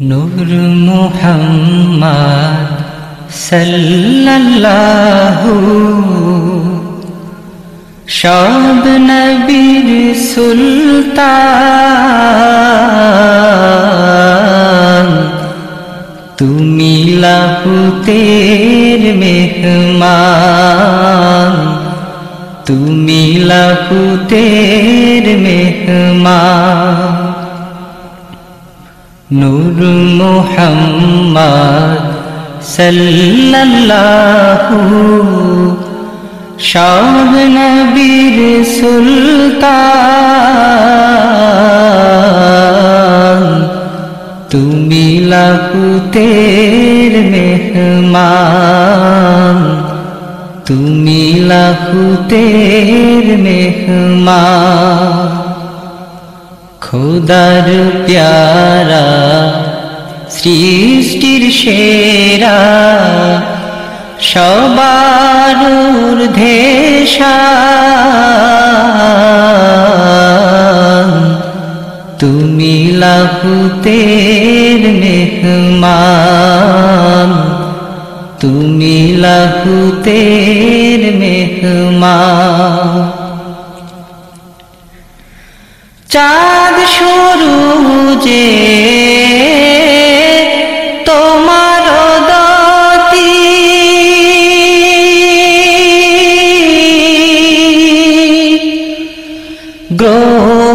নূর মুহাম্মদ সাল্লাল্লাহু সব নবীর সুলতান। তুমি লাহুতের মেহমান। তুমি লাহুতের মেহমান। নূর মোহাম্মদ সাল্লাল্লাহু সব নবীর সুলতান। তুমি লাহুতের মেহমান। তুমি লাহুতের মেহমান। খোদার প্যারা সৃষ্টির সেরা সবার ঊর্ধ্বেশা তুমি লাহুতের মেহমান তুমি লাহুতের মেহমান। চাঁদ শুরু যে তোমার দতি গ্রহ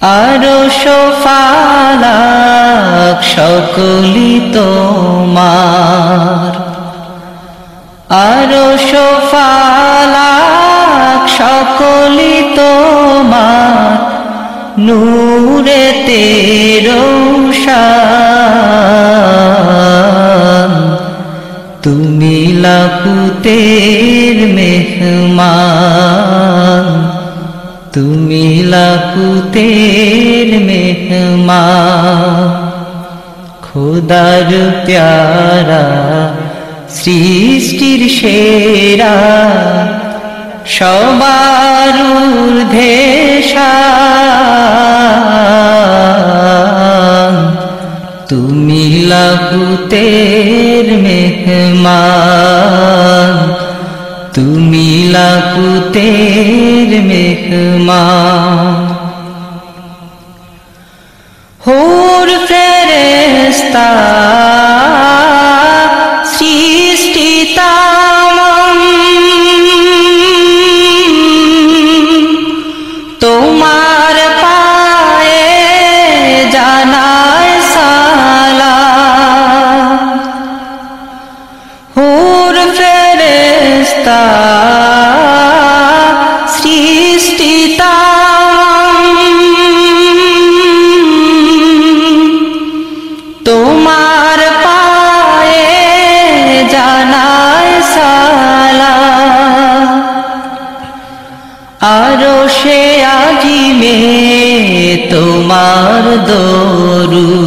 আরও সোফালাক সকলি তোমার। আরও সোফালাক সকলি তোমার। নূরে তেরোশান তুমি লাকুতের মেহমান। তুমি লাকুতের মেহমান খোদার প্যারা সৃষ্টির সেরা সবার ঊর্ধ্বেশা তুমি লাকুতের মেহমান তুমি লাকুতের মেহমান হুর ফেরেস্তা ফেরেস্তা সৃষ্টি তোমার পায়ে জানায় সালা আরও সে আজিমে তোমার দরু।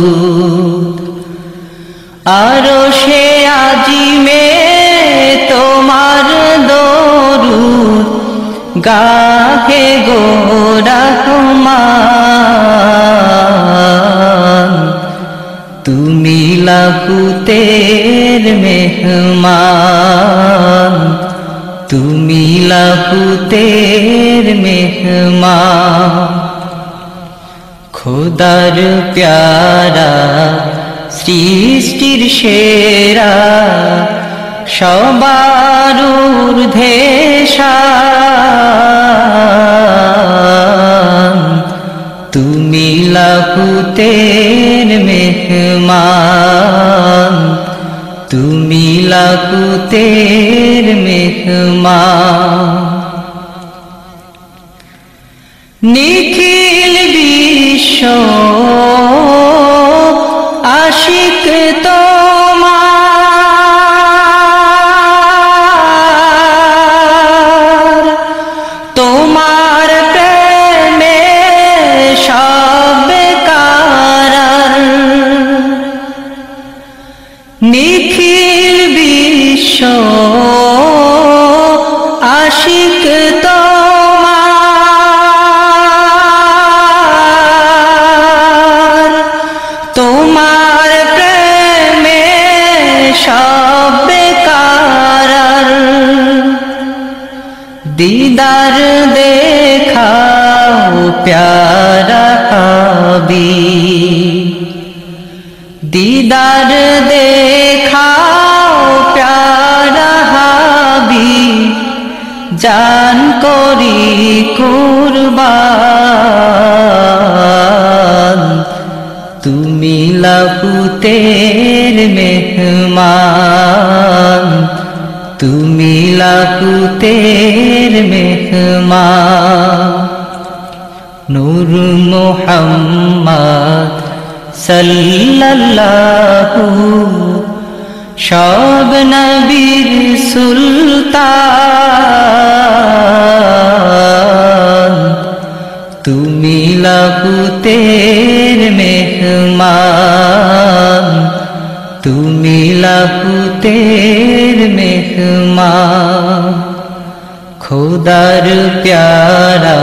গাহে গোরা তুমি লাকুতের মেহমান। তুমি লাকুতের মেহমান। খোদার প্যারা সৃষ্টির সেরা। সবার ঊর্ধ্বেশা তুমি লাকুতের মেহমান। তুমি লাকুতের মেহমান। নিখিল বিশ্ব আশিক তোমার দিদার দেখাও প্যারা হাবি দিদার দেখাও প্যারা হাবি জান করি কুরবান তুমি লাকুতের মেহমান তুমি লাকুতের মেহমান নূর মোহাম্মদ সাল্লাল্লাহু সব নবীর সুলতান। তুমি লাকুতের মেহমান তুমি লাকুতের মেহমান খোদার প্যারা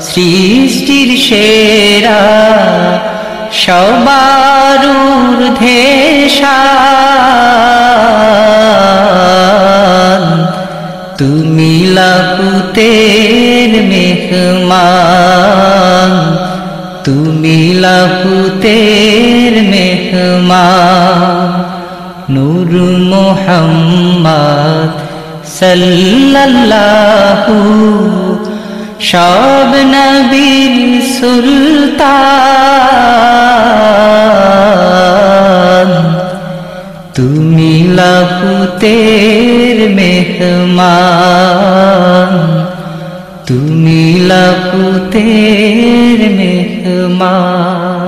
সৃষ্টির সেরা সবার ঊর্ধ্বেশান তুমি লাকুতের মেহমান তুমি লাকুতের মেহমান নূর মোহাম্মদ সাল্লাল্লাহু সব নবীর সুলতান। তুমি লাকুতের মেহমান তুমি লাকুতের মেহমান।